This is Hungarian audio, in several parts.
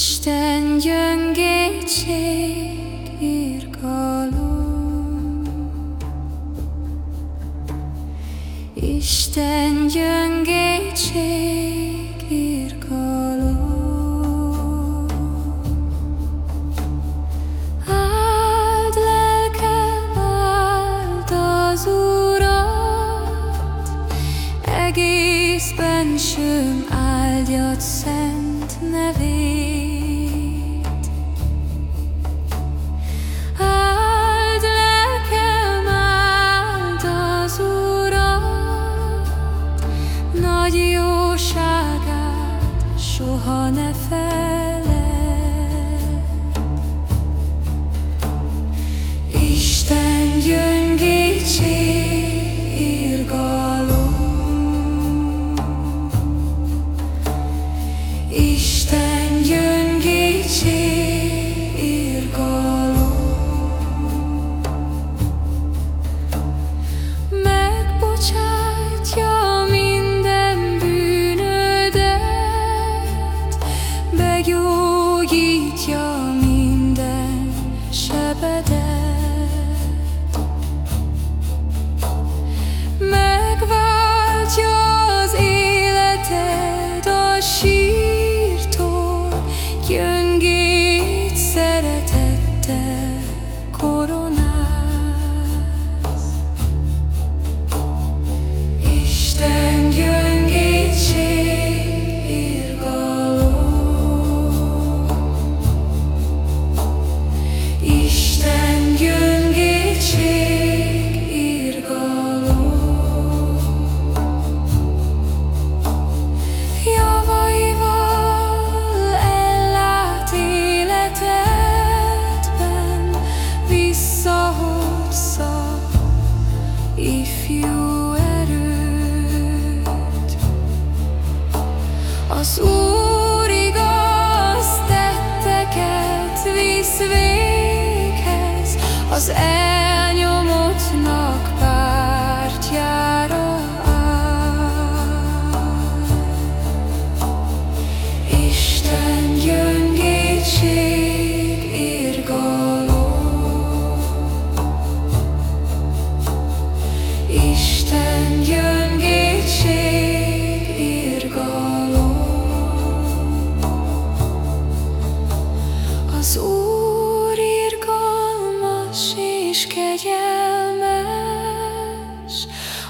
Isten gyöngétség irgalom. Isten gyöngétség irgalom. Áld lelkem, áld az Urat Egész bensőm áldjad szent nevét soha ne fele. but Az Úr igaz tetteket visz véghez, az elnyomottnak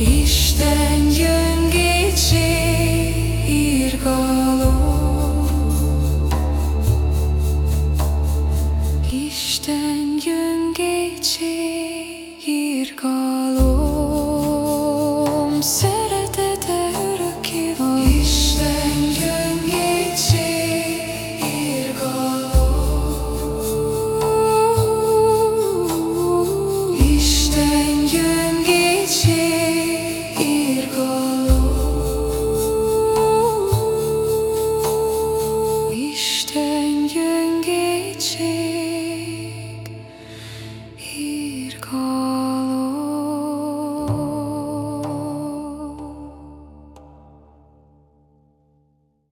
İşten gün geçir galo İşten gün geçir Sen